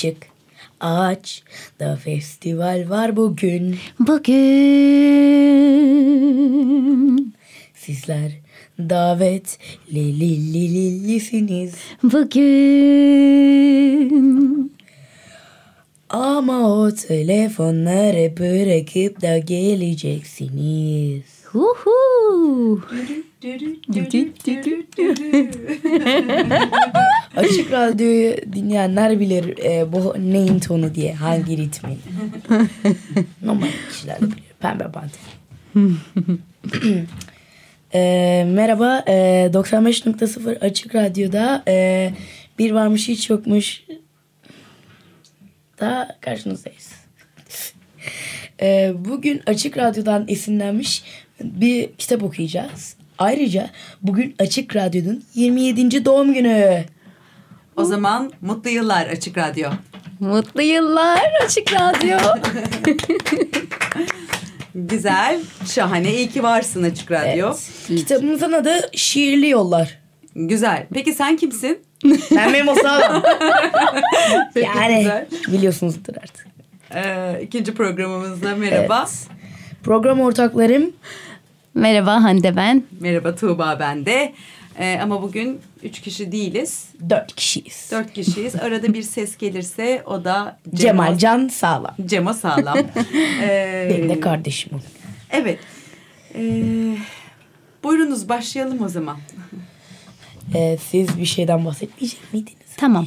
Açık ağaç da festival var bugün. Bugün, Sizler davet li li li li lisiniz. bugün. Ama o telefonları bırakıp da geleceksiniz. Huhu. Açık radyoyu dinleyenler bilir e, bu neyin tonu diye hangi ritmi. Normal kişiler de bilir. Pembe bant. e, merhaba e, 95.0 Açık Radyo'da e, bir varmış hiç yokmuş da karşınızdayız. E, bugün Açık Radyo'dan esinlenmiş bir kitap okuyacağız. Ayrıca bugün Açık Radyo'nun 27. doğum günü. O zaman mutlu yıllar Açık Radyo. Mutlu yıllar Açık Radyo. Güzel, şahane. İyi ki varsın Açık Radyo. Evet. Kitabımızın adı Şiirli Yollar. Güzel. Peki sen kimsin? Ben Memo Sağlam. Yani güzel. biliyorsunuzdur artık. Ee, ikinci programımızda merhaba. Evet. Program ortaklarım Merhaba Hande ben. Merhaba Tuğba ben de. Ee, ama bugün üç kişi değiliz. dört kişiyiz. Dört kişiyiz. Arada bir ses gelirse o da Cemo, Cemal Can Sağlam. Cemo Sağlam. Ee, Benim de kardeşim. Evet. Ee, buyurunuz başlayalım o zaman. Ee, siz bir şeyden bahsetmeyecek miydiniz? Tamam.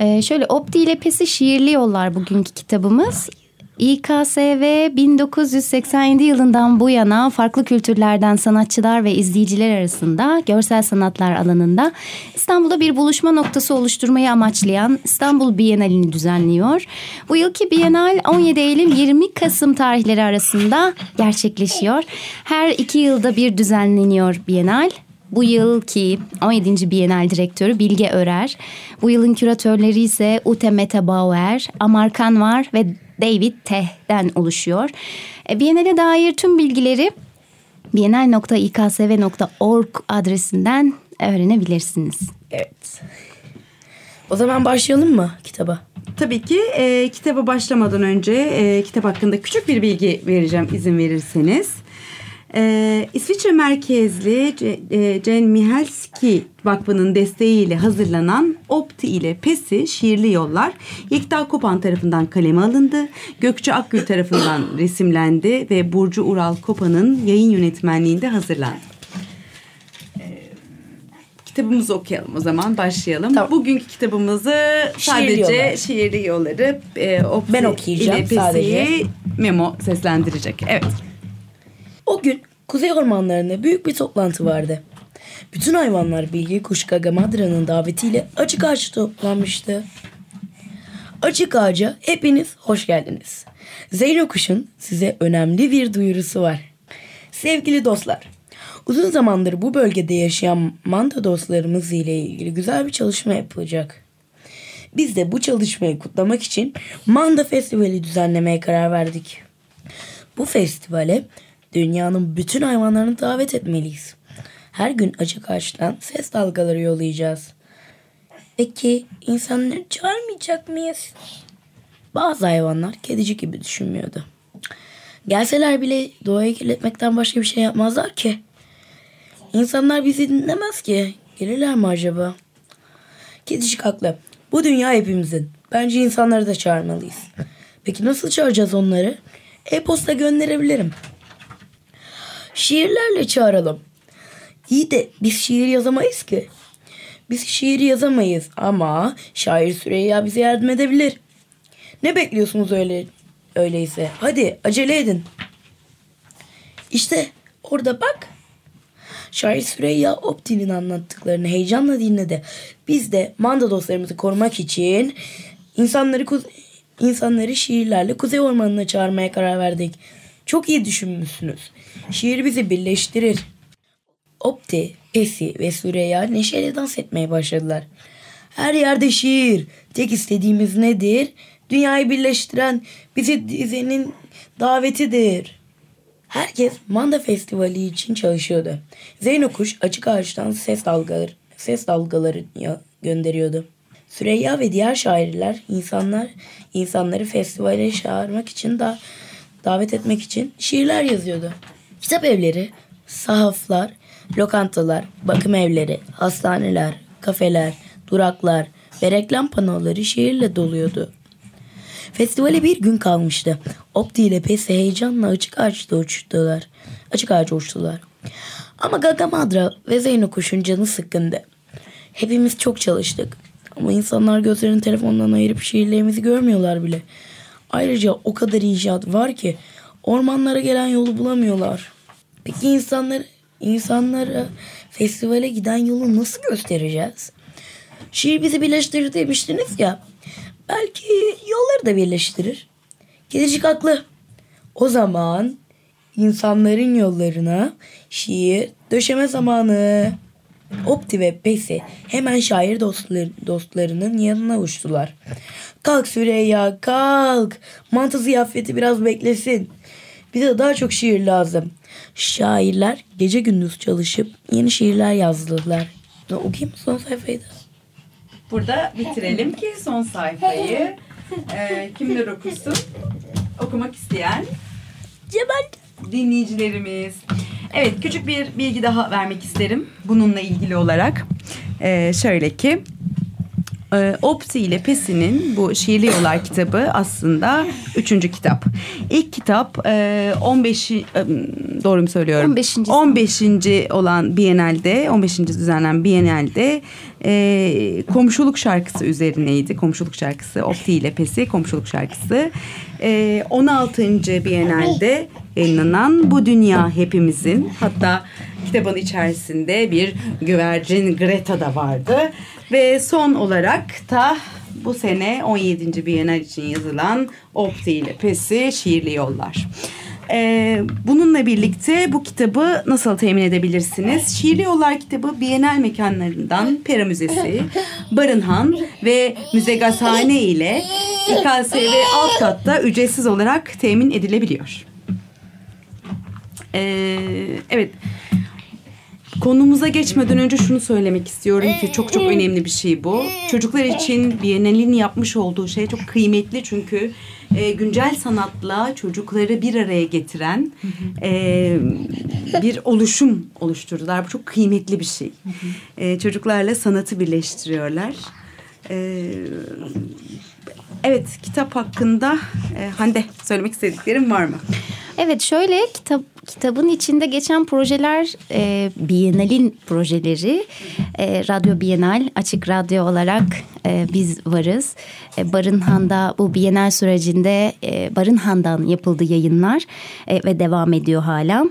Ee, şöyle Opti ile Pesi Şiirli Yollar bugünkü kitabımız. İKSV 1987 yılından bu yana farklı kültürlerden sanatçılar ve izleyiciler arasında görsel sanatlar alanında İstanbul'da bir buluşma noktası oluşturmayı amaçlayan İstanbul Bienalini düzenliyor. Bu yılki Bienal 17 Eylül 20 Kasım tarihleri arasında gerçekleşiyor. Her iki yılda bir düzenleniyor Bienal. Bu yılki 17. Bienal Direktörü Bilge Örer. Bu yılın küratörleri ise Ute Mete Bauer, Amar Kanvar ve David Teh'den oluşuyor. E, Bienal'e dair tüm bilgileri bienal.iksv.org adresinden öğrenebilirsiniz. Evet. O zaman başlayalım mı kitaba? Tabii ki e, kitaba başlamadan önce e, kitap hakkında küçük bir bilgi vereceğim izin verirseniz. E, İsviçre merkezli C- e, Jen Mihalski Vakfı'nın desteğiyle hazırlanan Opti ile Pesi Şiirli Yollar Yekta Kopan tarafından kaleme alındı. Gökçe Akgül tarafından resimlendi ve Burcu Ural Kopan'ın yayın yönetmenliğinde hazırlandı. Kitabımızı okuyalım o zaman başlayalım. Tamam. Bugünkü kitabımızı sadece yollar. şiirli yolları e, Opti Ben okuyacağım ile Pesi'yi. Memo seslendirecek. Evet. O gün kuzey ormanlarında büyük bir toplantı vardı. Bütün hayvanlar Bilge Kuş Gagamadra'nın davetiyle açık ağaçta toplanmıştı. Açık ağaca hepiniz hoş geldiniz. Zeyno Kuş'un size önemli bir duyurusu var. Sevgili dostlar, uzun zamandır bu bölgede yaşayan manda dostlarımız ile ilgili güzel bir çalışma yapılacak. Biz de bu çalışmayı kutlamak için Manda Festivali düzenlemeye karar verdik. Bu festivale dünyanın bütün hayvanlarını davet etmeliyiz. Her gün açık ağaçtan ses dalgaları yollayacağız. Peki insanları çağırmayacak mıyız? Bazı hayvanlar kedicik gibi düşünmüyordu. Gelseler bile doğayı kirletmekten başka bir şey yapmazlar ki. İnsanlar bizi dinlemez ki. Gelirler mi acaba? Kedicik haklı. Bu dünya hepimizin. Bence insanları da çağırmalıyız. Peki nasıl çağıracağız onları? E-posta gönderebilirim. Şiirlerle çağıralım. İyi de biz şiir yazamayız ki. Biz şiir yazamayız ama şair Süreyya bize yardım edebilir. Ne bekliyorsunuz öyle öyleyse? Hadi acele edin. İşte orada bak. Şair Süreyya Opti'nin anlattıklarını heyecanla dinledi. Biz de manda dostlarımızı korumak için insanları insanları şiirlerle Kuzey Ormanı'na çağırmaya karar verdik. Çok iyi düşünmüşsünüz. Şiir bizi birleştirir. Opti, Pesi ve Süreyya neşeyle dans etmeye başladılar. Her yerde şiir. Tek istediğimiz nedir? Dünyayı birleştiren bizi dizenin davetidir. Herkes Manda Festivali için çalışıyordu. Zeyno Kuş açık ağaçtan ses dalgaları, ses dalgaları gönderiyordu. Süreyya ve diğer şairler insanlar insanları festivale çağırmak için da davet etmek için şiirler yazıyordu. Kitap evleri, sahaflar, lokantalar, bakım evleri, hastaneler, kafeler, duraklar ve reklam panoları şiirle doluyordu. Festivale bir gün kalmıştı. Opti ile Pesi heyecanla açık ağaçta uçtular. Açık ağaca uçtular. Ama Gagamadra ve Zeyno Kuş'un canı sıkkındı. Hepimiz çok çalıştık. Ama insanlar gözlerini telefondan ayırıp şiirlerimizi görmüyorlar bile. Ayrıca o kadar inşaat var ki ormanlara gelen yolu bulamıyorlar. Peki insanlar insanlara festivale giden yolu nasıl göstereceğiz? Şiir bizi birleştirir demiştiniz ya. Belki yolları da birleştirir. Kedicik haklı. O zaman insanların yollarına şiir döşeme zamanı. Opti ve Pesi hemen şair dostları, dostlarının yanına uçtular. Kalk Süreyya kalk. Mantı ziyafeti biraz beklesin. Bize daha çok şiir lazım. Şairler gece gündüz çalışıp yeni şiirler yazdılar. Ne, Okuyayım son sayfayı da? Burada bitirelim ki son sayfayı e, kimler okusun? Okumak isteyen Cemal. dinleyicilerimiz. Evet küçük bir bilgi daha vermek isterim bununla ilgili olarak. E, şöyle ki e, Opti ile Pesi'nin bu Şiirli Yollar kitabı aslında üçüncü kitap. İlk kitap e, 15 e, doğru mu söylüyorum? 15. 15. olan Bienal'de 15. düzenlenen Bienal'de e, komşuluk şarkısı üzerineydi. Komşuluk şarkısı Opti ile Pesi komşuluk şarkısı. E, 16. Bienal'de yayınlanan Bu Dünya Hepimizin hatta kitabın içerisinde bir güvercin Greta da vardı. Ve son olarak da bu sene 17. Bienal için yazılan Opti ile Pesi Şiirli Yollar. Ee, bununla birlikte bu kitabı nasıl temin edebilirsiniz? Şiirli Yollar kitabı Bienal mekanlarından Pera Müzesi, Barınhan ve Müze Gazhane ile İKSV alt katta ücretsiz olarak temin edilebiliyor. Ee, evet. Konumuza geçmeden önce şunu söylemek istiyorum ki çok çok önemli bir şey bu. Çocuklar için Biennale'nin yapmış olduğu şey çok kıymetli çünkü e, güncel sanatla çocukları bir araya getiren e, bir oluşum oluşturdular. Bu çok kıymetli bir şey. E, çocuklarla sanatı birleştiriyorlar. E, evet kitap hakkında e, Hande söylemek istediklerim var mı? Evet şöyle kitap kitabın içinde geçen projeler e, Bienal'in projeleri e, Radyo Bienal açık radyo olarak e, biz varız. E, Barınhan'da bu Bienal sürecinde e, Barınhan'dan yapıldı yayınlar e, ve devam ediyor hala.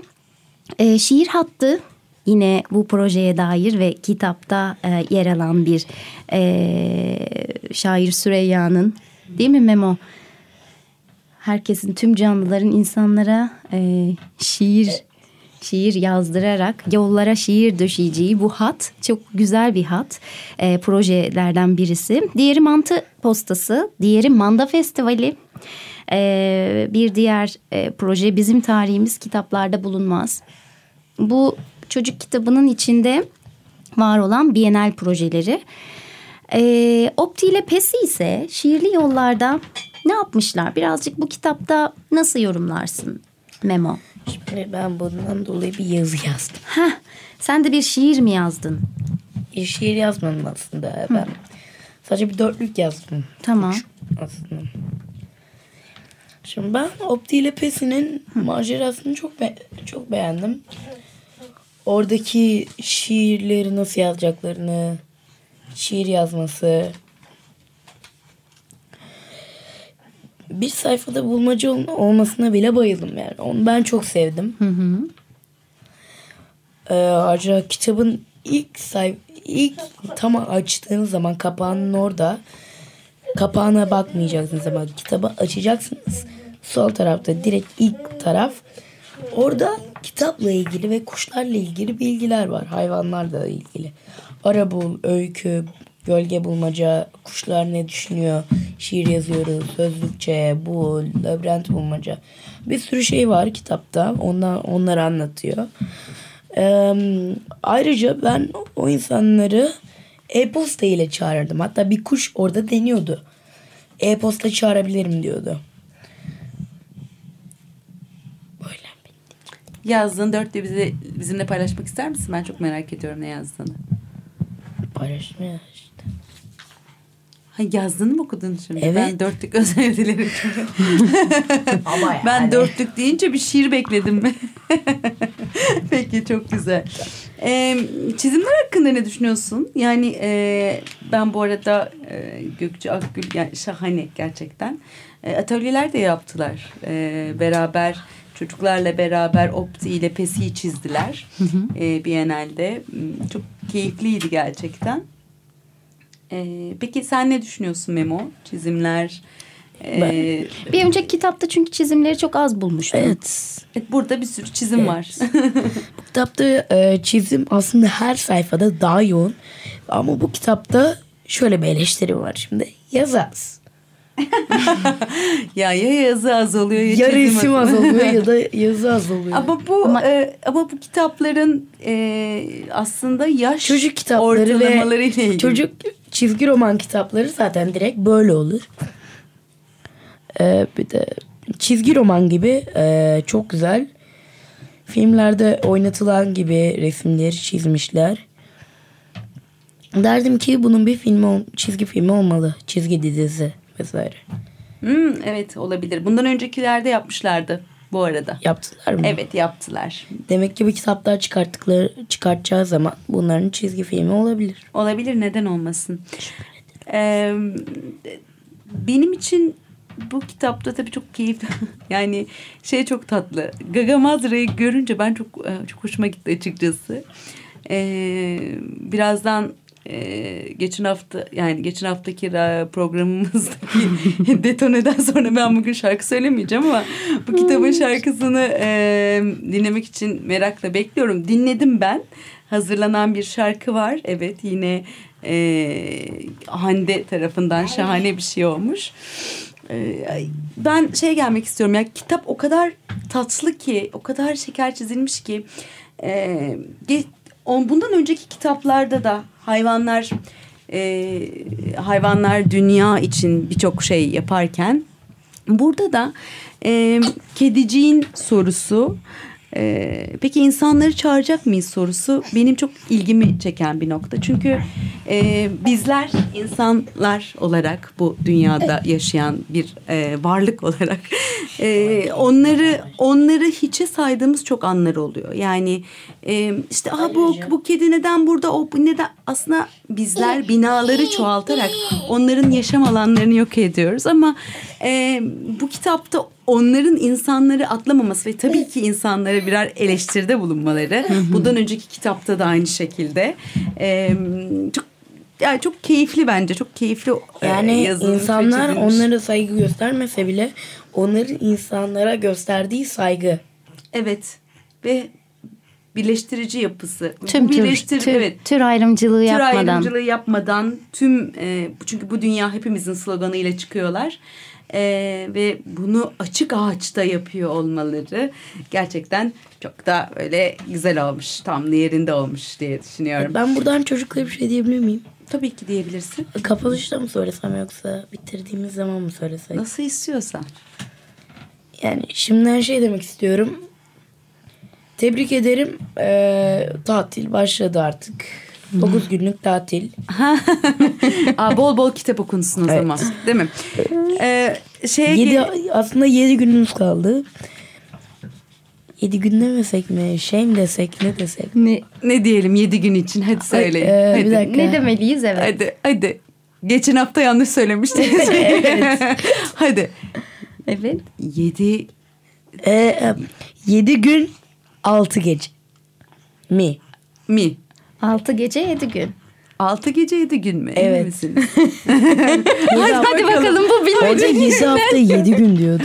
E, şiir hattı yine bu projeye dair ve kitapta e, yer alan bir e, şair Süreyya'nın değil mi Memo? Herkesin tüm canlıların insanlara e, şiir şiir yazdırarak yollara şiir döşeyeceği bu hat çok güzel bir hat e, projelerden birisi. Diğeri mantı postası, diğeri manda festivali. E, bir diğer e, proje bizim tarihimiz kitaplarda bulunmaz. Bu çocuk kitabının içinde var olan Bienal projeleri. E, Opti ile Pesi ise şiirli yollarda ne yapmışlar? Birazcık bu kitapta nasıl yorumlarsın Memo? Şimdi ben bundan dolayı bir yazı yazdım. Heh, sen de bir şiir mi yazdın? Bir şiir yazmadım aslında. Ben sadece bir dörtlük yazdım. Tamam. aslında. Şimdi ben Opti ile Pesi'nin macerasını çok be- çok beğendim. Oradaki şiirleri nasıl yazacaklarını, şiir yazması. Bir sayfada bulmaca ol- olmasına bile bayıldım yani. Onu ben çok sevdim. Hı hı. e, acaba kitabın ilk say ilk tam açtığınız zaman kapağının orada kapağına bakmayacaksınız ama kitabı açacaksınız. Sol tarafta direkt ilk taraf orada kitapla ilgili ve kuşlarla ilgili bilgiler var. Hayvanlarla ilgili. Arabul, öykü, gölge bulmaca, kuşlar ne düşünüyor, şiir yazıyoruz, sözlükçe, bul, labirent bulmaca. Bir sürü şey var kitapta. Ondan, onları anlatıyor. Ee, ayrıca ben o insanları e-posta ile çağırırdım. Hatta bir kuş orada deniyordu. E-posta çağırabilirim diyordu. Böyle. Yazdığın dörtlüğü bize, bizimle paylaşmak ister misin? Ben çok merak ediyorum ne yazdığını. Paylaşmaya. Ha, yazdığını mı okudun şimdi? Evet. Ben dörtlük özür dilerim. Ama Ben dörtlük deyince bir şiir bekledim. Peki çok güzel. Ee, çizimler hakkında ne düşünüyorsun? Yani e, ben bu arada e, Gökçe Akgül yani şahane gerçekten. E, atölyeler de yaptılar. E, beraber çocuklarla beraber Opti ile Pesi'yi çizdiler. E, Biennale'de. Hmm, Çok keyifliydi gerçekten. E, peki sen ne düşünüyorsun Memo? Çizimler... e, Bir önceki kitapta çünkü çizimleri çok az bulmuştum. Evet. Evet, burada bir sürü çizim var. Bu kitapta e, çizim aslında her sayfada daha yoğun. Ama bu kitapta şöyle bir eleştiri var şimdi. Yaz az. ya ya yazı az oluyor ya, Ya çizim resim az oluyor ya da yazı az oluyor. Ama bu Ama- e, ama bu kitapların e, aslında yaş çocuk kitapları ortalamaları ve ile ilgili. çocuk çizgi roman kitapları zaten direkt böyle olur. E, bir de çizgi roman gibi e, çok güzel. Filmlerde oynatılan gibi resimleri çizmişler. Derdim ki bunun bir filmi, çizgi filmi olmalı. Çizgi dizisi vesaire. Hmm, evet olabilir. Bundan öncekilerde yapmışlardı bu arada. Yaptılar mı? Evet yaptılar. Demek ki bu kitaplar çıkarttıkları çıkartacağı zaman bunların çizgi filmi olabilir. Olabilir neden olmasın. Ee, benim için bu kitapta tabii çok keyifli. yani şey çok tatlı. Gaga Mazra'yı görünce ben çok çok hoşuma gitti açıkçası. Ee, birazdan e, geçen hafta yani geçen haftaki ra- programımızdaki detoneden sonra ben bugün şarkı söylemeyeceğim ama bu kitabın şarkısını e, dinlemek için merakla bekliyorum. Dinledim ben. Hazırlanan bir şarkı var. Evet yine e, Hande tarafından şahane bir şey olmuş. E, ben şey gelmek istiyorum ya kitap o kadar tatlı ki o kadar şeker çizilmiş ki e, bundan önceki kitaplarda da hayvanlar e, hayvanlar dünya için birçok şey yaparken burada da e, kediciğin sorusu e, peki insanları çağıracak mıyız sorusu benim çok ilgimi çeken bir nokta. Çünkü e, bizler insanlar olarak bu dünyada yaşayan bir e, varlık olarak e, onları onları hiçe saydığımız çok anlar oluyor. Yani e, işte Aa, bu bu kedi neden burada o neden aslında bizler binaları çoğaltarak onların yaşam alanlarını yok ediyoruz ama e, bu kitapta onların insanları atlamaması ve tabii ki insanlara birer eleştiride bulunmaları. Bundan önceki kitapta da aynı şekilde. E, çok yani çok keyifli bence. Çok keyifli e, Yani ve insanlar onlara saygı göstermese bile onların insanlara gösterdiği saygı. Evet ve birleştirici yapısı. Tüm Bu tür, birleştir tür, evet. tür ayrımcılığı Tür yapmadan. ayrımcılığı yapmadan tüm e, çünkü bu dünya hepimizin sloganıyla çıkıyorlar. E, ve bunu açık ağaçta yapıyor olmaları gerçekten çok da öyle güzel olmuş. Tam yerinde olmuş diye düşünüyorum. Ben buradan çocuklara bir şey diyebilir miyim? Tabii ki diyebilirsin. Kapanışta mı söylesem yoksa bitirdiğimiz zaman mı söylesek? Nasıl istiyorsan. Yani şimdiden şey demek istiyorum. Tebrik ederim. Ee, tatil başladı artık. 9 günlük tatil. Aa, bol bol kitap okunsun o Evet. zaman. Değil mi? Ee, şeye Yedi, aslında 7 günümüz kaldı. 7 gün demesek mi? Şey mi desek ne desek? Ne, ne diyelim yedi gün için hadi söyleyin. Ee, hadi. bir dakika. ne demeliyiz evet. Hadi hadi. Geçen hafta yanlış söylemiştiniz. hadi. Evet. Yedi. Ee, 7 gün 6 gece. Mi. Mi. Altı gece yedi gün. Altı gece yedi gün mü? Emin Evet. misiniz? Hadi, hadi bakalım bu Orada bilmece. 7 hafta 7 gün diyordu.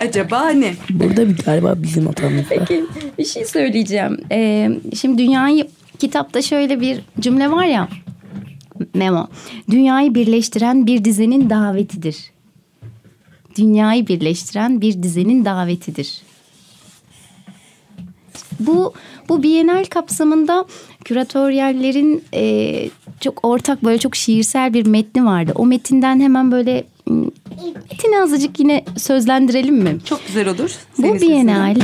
Acaba ne? Burada bir galiba bizim hatamız var. Peki bir şey söyleyeceğim. Ee, şimdi dünyayı kitapta şöyle bir cümle var ya. Memo. Dünyayı birleştiren bir dizenin davetidir. Dünyayı birleştiren bir dizenin davetidir. Bu bu Bienal kapsamında küratöryellerin e, çok ortak böyle çok şiirsel bir metni vardı. O metinden hemen böyle metini azıcık yine sözlendirelim mi? Çok güzel olur. Bu Senin sesinden. Bienal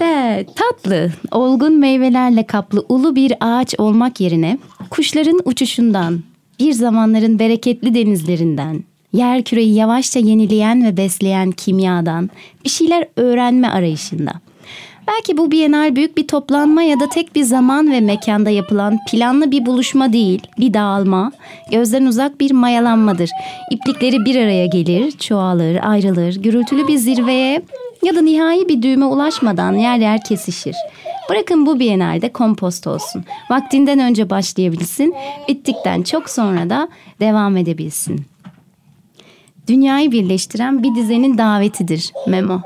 de tatlı, olgun meyvelerle kaplı ulu bir ağaç olmak yerine kuşların uçuşundan, bir zamanların bereketli denizlerinden, yer küreyi yavaşça yenileyen ve besleyen kimyadan bir şeyler öğrenme arayışında. Belki bu Bienal büyük bir toplanma ya da tek bir zaman ve mekanda yapılan planlı bir buluşma değil, bir dağılma, gözden uzak bir mayalanmadır. İplikleri bir araya gelir, çoğalır, ayrılır, gürültülü bir zirveye ya da nihai bir düğüme ulaşmadan yer yer kesişir. Bırakın bu Bienalde kompost olsun. Vaktinden önce başlayabilsin, bittikten çok sonra da devam edebilsin. Dünyayı birleştiren bir dizenin davetidir Memo.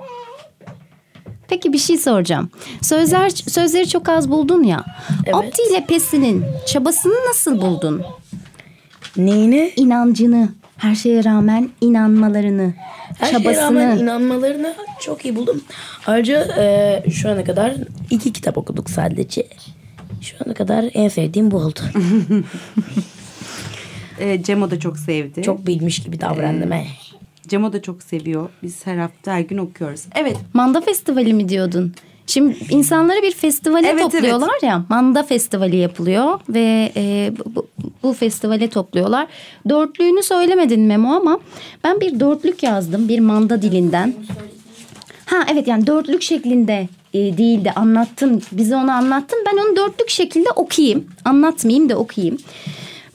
Peki bir şey soracağım. Sözler sözleri çok az buldun ya. Evet. Opti ile Pesi'nin çabasını nasıl buldun? Neyine? İnancını, her şeye rağmen inanmalarını, Her şeye çabasını. rağmen inanmalarını çok iyi buldum. Ayrıca e, şu ana kadar iki kitap okuduk sadece. Şu ana kadar en sevdiğim bu oldu. Ee, Cemo da çok sevdi. Çok bilmiş gibi davrandım. he. Cemo da çok seviyor. Biz her hafta her gün okuyoruz. Evet. Manda Festivali mi diyordun? Şimdi insanları bir festivale Evet, topluyorlar ya. Manda Festivali yapılıyor ve e, bu, bu festivale topluyorlar. Dörtlüğünü söylemedin Memo ama ben bir dörtlük yazdım bir manda dilinden. Ha evet yani dörtlük şeklinde e, değildi anlattın. Bize onu anlattın. Ben onu dörtlük şekilde okuyayım. Anlatmayayım da okuyayım.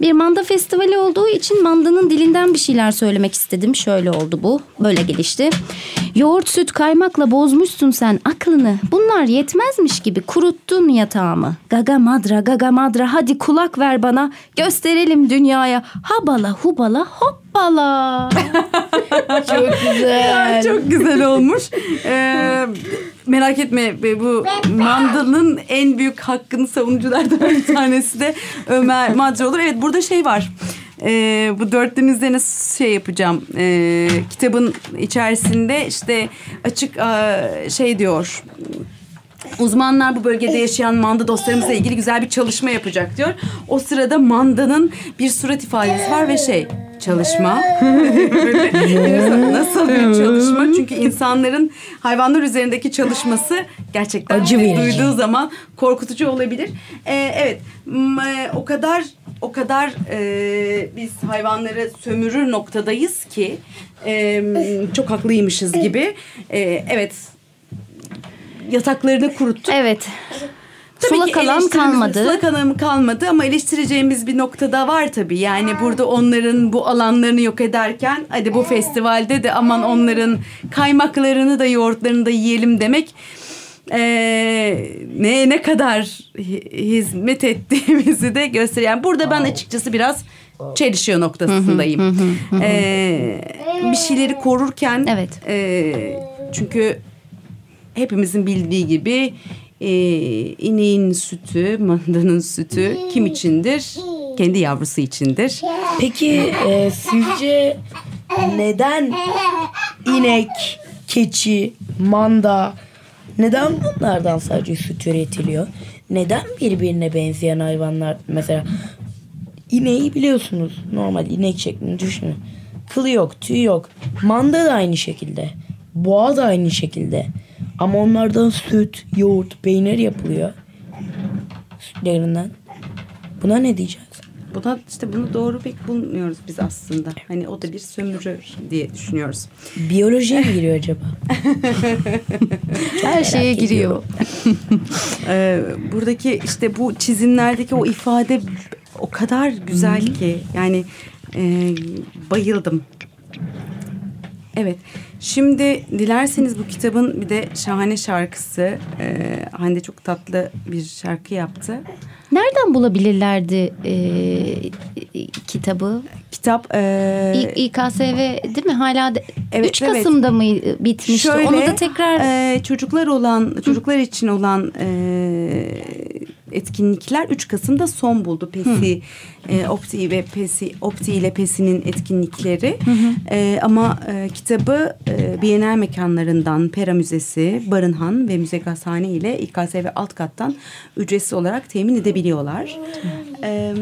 Bir manda festivali olduğu için mandanın dilinden bir şeyler söylemek istedim. Şöyle oldu bu. Böyle gelişti. Yoğurt, süt, kaymakla bozmuşsun sen aklını. Bunlar yetmezmiş gibi kuruttun yatağımı. Gaga madra, gaga madra hadi kulak ver bana. Gösterelim dünyaya. Habala hubala hoppala. Çok güzel. Çok güzel olmuş. Ee, merak etme bu mandalın en büyük hakkını savunuculardan bir tanesi de Ömer Madre olur. Evet burada şey var. Ee, bu dörtlünün üzerine şey yapacağım. Ee, kitabın içerisinde işte açık şey diyor. Uzmanlar bu bölgede yaşayan manda dostlarımızla ilgili güzel bir çalışma yapacak diyor. O sırada mandanın bir surat ifadesi var ve şey çalışma. Nasıl bir çalışma? Çünkü insanların hayvanlar üzerindeki çalışması gerçekten Acı verici. duyduğu zaman korkutucu olabilir. Ee, evet e, o kadar o kadar e, biz hayvanları sömürür noktadayız ki e, çok haklıymışız gibi. E, evet yataklarını kuruttuk. evet. Tabii Sulak ki alan kalmadı. Sulak alan kalmadı ama eleştireceğimiz bir noktada var tabii. Yani burada onların bu alanlarını yok ederken hadi bu festivalde de aman onların kaymaklarını da yoğurtlarını da yiyelim demek eee ne ne kadar hi- hizmet ettiğimizi de gösteriyor. Burada ben açıkçası biraz çelişiyor noktasındayım. Eee, bir şeyleri korurken Evet. eee, çünkü hepimizin bildiği gibi e, ineğin sütü, mandanın sütü kim içindir? Kendi yavrusu içindir. Peki e, sizce neden inek, keçi, manda neden bunlardan sadece süt üretiliyor? Neden birbirine benzeyen hayvanlar mesela ineği biliyorsunuz normal inek şeklinde düşünün. Kılı yok, tüy yok. Manda da aynı şekilde. Boğa da aynı şekilde. Ama onlardan süt, yoğurt, peynir yapılıyor. Sütlerinden. Buna ne diyeceğiz? Buna işte bunu doğru pek bulmuyoruz biz aslında. Hani o da bir sömürü diye düşünüyoruz. Biyolojiye mi giriyor acaba? Her şeye giriyor. Ee, buradaki işte bu çizimlerdeki o ifade o kadar güzel ki yani e, bayıldım. Evet. Şimdi dilerseniz bu kitabın bir de şahane şarkısı. E, Hande çok tatlı bir şarkı yaptı. Nereden bulabilirlerdi e, kitabı? Kitap e, İ- İKSV değil mi? Hala de, Evet, 3 evet. Kasım'da mı bitmişti? Şöyle, Onu da tekrar e, çocuklar olan çocuklar için olan e, etkinlikler 3 Kasım'da son buldu. Pesi, e, Opti ve Pesi, Opti ile Pesi'nin etkinlikleri. E, ama e, kitabı e, Bienal mekanlarından Pera Müzesi, Barınhan ve Müze Gazhane ile İKSV alt kattan ücretsiz olarak temin edebiliyorlar. E,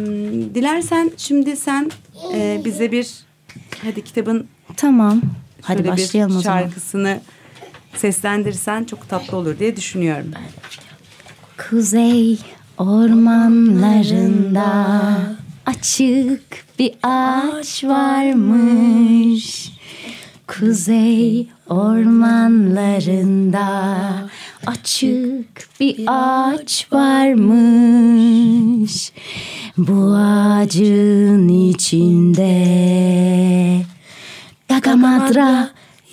dilersen şimdi sen e, bize bir hadi kitabın tamam. Hadi başlayalım o zaman. şarkısını seslendirsen çok tatlı olur diye düşünüyorum. Kuzey ormanlarında açık bir ağaç varmış. Kuzey ormanlarında açık bir ağaç varmış. Bu ağacın içinde Gagamadra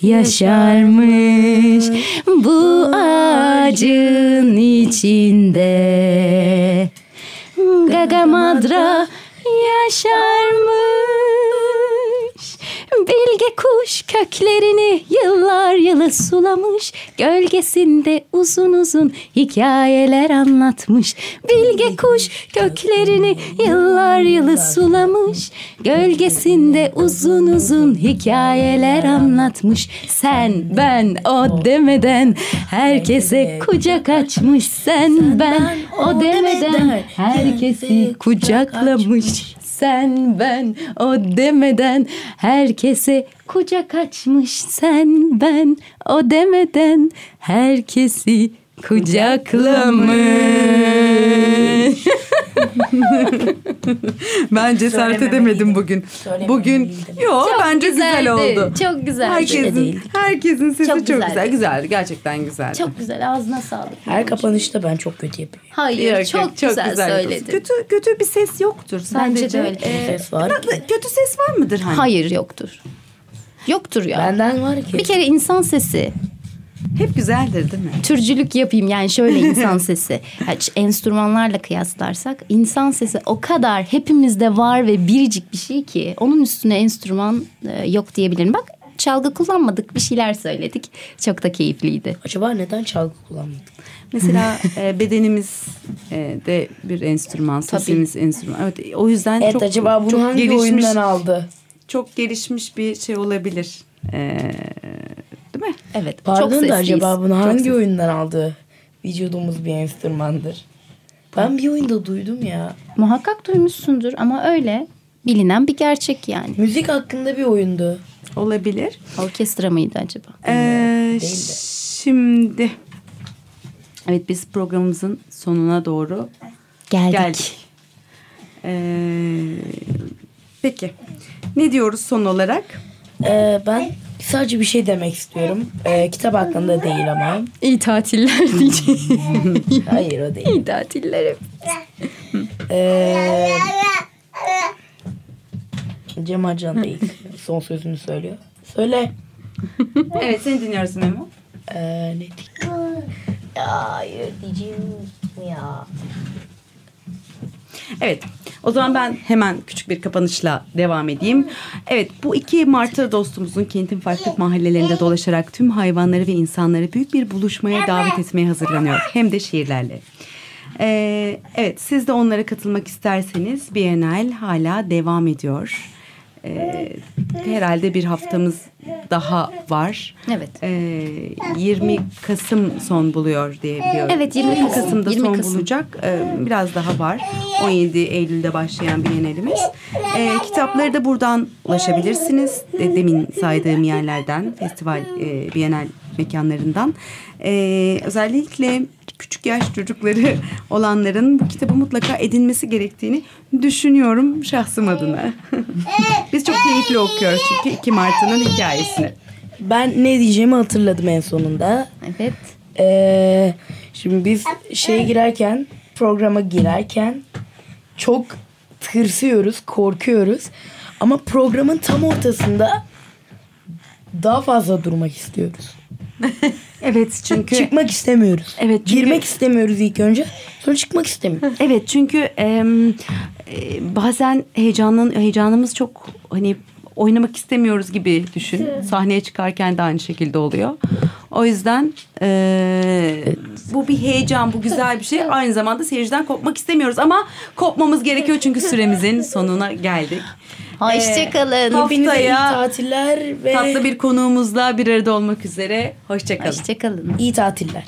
yaşarmış bu ağacın içinde. Gagamadra yaşarmış. Kuş köklerini yıllar yılı sulamış. Gölgesinde uzun uzun hikayeler anlatmış. Bilge kuş köklerini yıllar yılı sulamış. Gölgesinde uzun uzun hikayeler anlatmış. Sen ben o demeden herkese kucak açmış. Sen ben o demeden herkesi kucaklamış. Sen ben o demeden herkese kucak açmış. Sen ben o demeden herkesi kucaklamış. Ben cesaret edemedim bugün. Bugün yok bence güzel oldu. Çok güzel. Herkesin, herkesin sesi çok, Çok güzel. güzeldi. güzel. Gerçekten güzel. Çok güzel. Ağzına sağlık. Her kapanışta ben çok kötü yapıyorum. Hayır, Yok, çok, yok, güzel, söyledin. Kötü kötü bir ses yoktur sadece. Bence de öyle. e, Ses var ki. kötü ses var mıdır hani? Hayır yoktur. Yoktur ya. Benden var ki. Bir kere insan sesi Hep güzeldir değil mi? türcülük yapayım yani şöyle insan sesi. Yani enstrümanlarla kıyaslarsak insan sesi o kadar hepimizde var ve biricik bir şey ki onun üstüne enstrüman e, yok diyebilirim. Bak çalgı kullanmadık bir şeyler söyledik. Çok da keyifliydi. Acaba neden çalgı kullanmadık? Mesela e, bedenimiz e, de bir enstrüman, Tabii. sesimiz enstrüman. Evet, o yüzden Evet çok acaba bunu çok hangi gelişmiş, oyundan aldı? çok gelişmiş bir şey olabilir. E, değil mi? Evet. çok Pardon sesliyiz. da acaba bunu Çok hangi sesliyiz. oyundan aldı? Vücudumuz bir enstrümandır. Ben bir oyunda duydum ya. Muhakkak duymuşsundur ama öyle bilinen bir gerçek yani. Müzik hakkında bir oyundu. Olabilir. Orkestra mıydı acaba? Ee, şimdi evet biz programımızın sonuna doğru Geldik. geldik. Ee, peki ne diyoruz son olarak? Ee, ben sadece bir şey demek istiyorum. Ee, kitap hakkında değil ama. İyi tatiller diyeceğim. Hayır o değil. İyi tatiller. Ee, Cem Acan değil. Son sözünü söylüyor. Söyle. Evet seni dinliyoruz Memo. Ee, ne diyeyim? Ya, hayır diyeceğim ya. Evet. O zaman ben hemen küçük bir kapanışla devam edeyim. Evet bu iki martı dostumuzun kentin farklı mahallelerinde dolaşarak tüm hayvanları ve insanları büyük bir buluşmaya davet etmeye hazırlanıyor. Hem de şiirlerle. Ee, evet siz de onlara katılmak isterseniz Bienal hala devam ediyor. Ee, herhalde bir haftamız daha var. Evet. Ee, 20 Kasım son buluyor diye biliyorum. Evet, 20 Kasım. Kasım'da 20 son Kasım. bulacak. Ee, biraz daha var. 17 Eylül'de başlayan Bienalimiz. Ee, kitapları da buradan ulaşabilirsiniz. De- Demin saydığım yerlerden, festival, e, Bienal mekanlarından. Ee, özellikle küçük yaş çocukları olanların bu kitabı mutlaka edinmesi gerektiğini düşünüyorum şahsım adına. Biz çok keyifli okuyoruz çünkü 2 Mart'ının hikayesini. Ben ne diyeceğimi hatırladım en sonunda. Evet. Ee, şimdi biz şeye girerken, programa girerken çok tırsıyoruz, korkuyoruz. Ama programın tam ortasında daha fazla durmak istiyoruz. Evet çünkü Çıkmak istemiyoruz. Evet, çünkü- Girmek istemiyoruz ilk önce. Sonra çıkmak istemiyoruz. Evet çünkü e, bazen heyecanın heyecanımız çok hani oynamak istemiyoruz gibi düşün. Sahneye çıkarken de aynı şekilde oluyor. O yüzden e, bu bir heyecan, bu güzel bir şey. Aynı zamanda seyirciden kopmak istemiyoruz ama kopmamız gerekiyor çünkü süremizin sonuna geldik. Hoşçakalın. Haftaya- Hepinize iyi tatiller ve Tatlı bir konuğumuzla bir arada olmak üzere. Hoşçakalın. Hoşçakalın. iyi tatiller.